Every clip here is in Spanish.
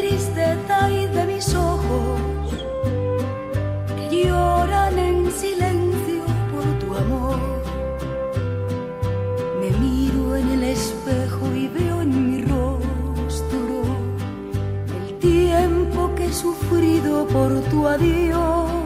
triste tai de mis ojos que lloran en silencio por tu amor. Me miro en el espejo y veo en mi rostro el tiempo que he sufrido por tu adiós.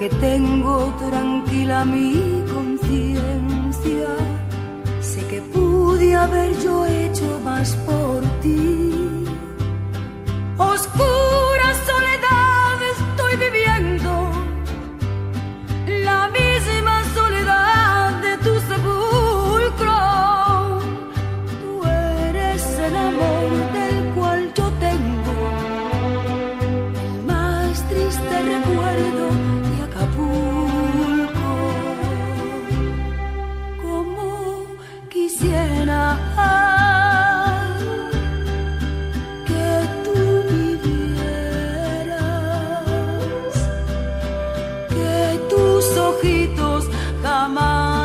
que tengo tranquila mi conciencia. Sé que pude haber yo hecho más por ti. Oscuro ojitos jamás.